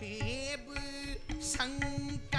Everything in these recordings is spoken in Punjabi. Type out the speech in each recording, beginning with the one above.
ਸਾਹਿਬ ਸੰਤ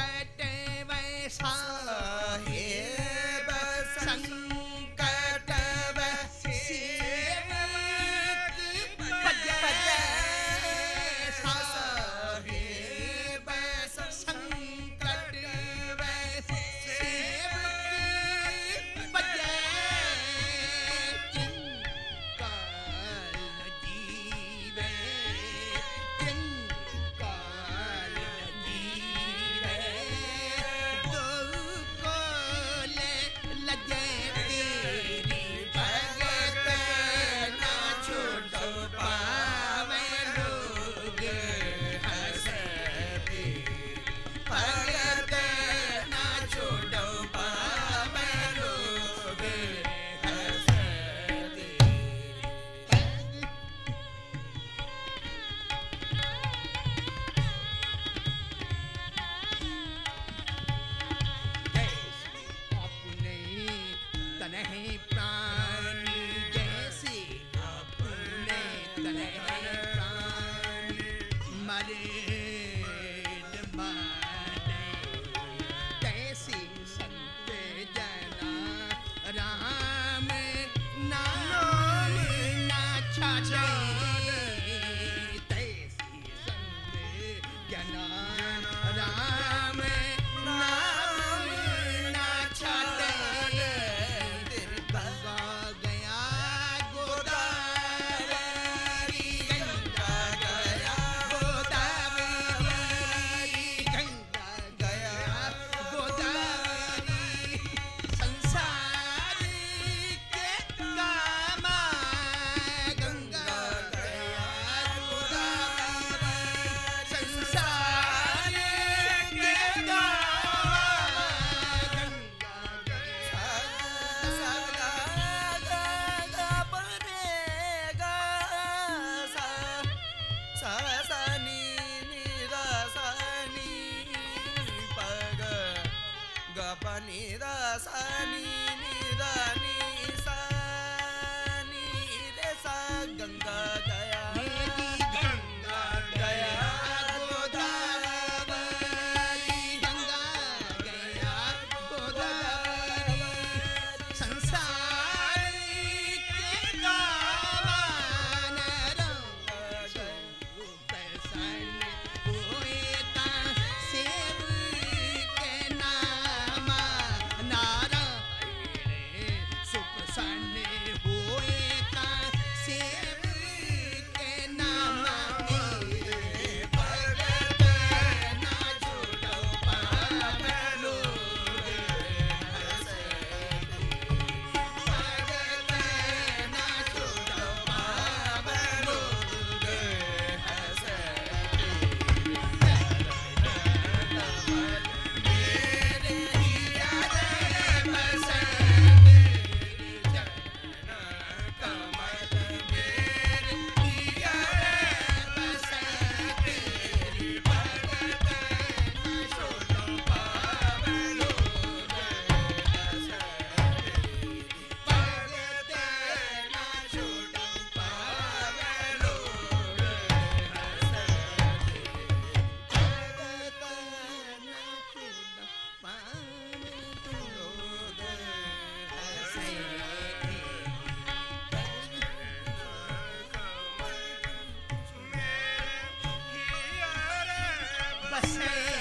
Christmas.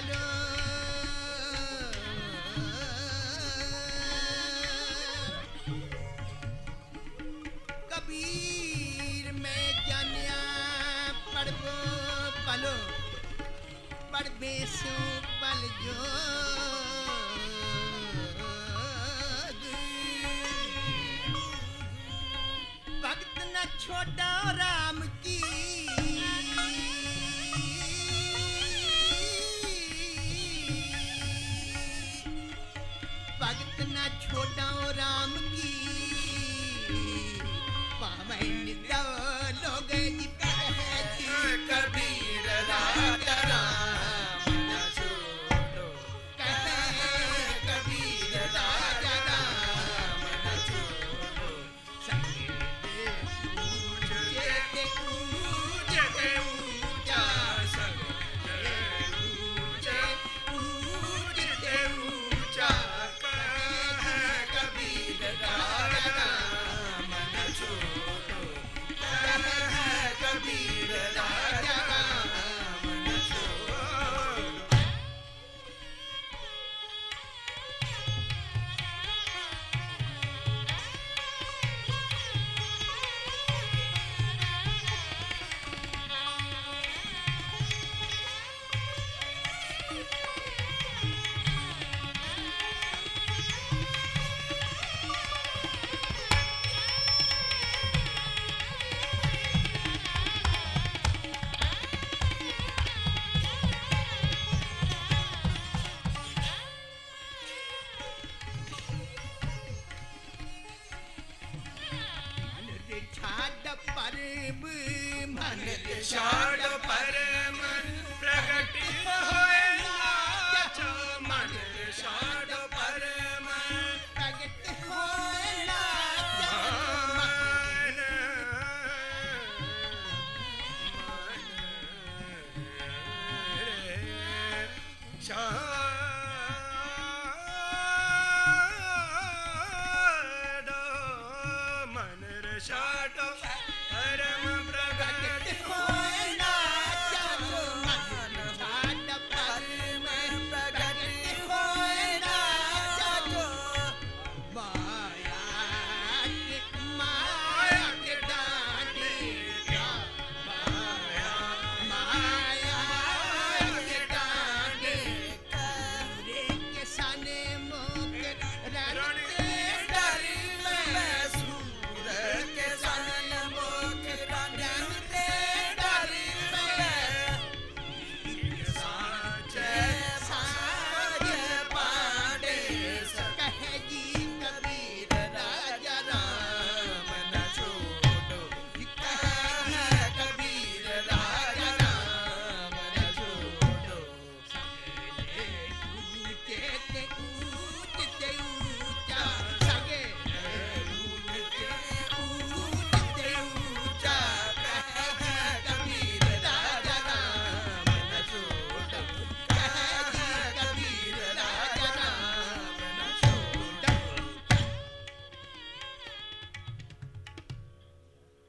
Hello. ਮਨ ਦੇ ਛਾੜ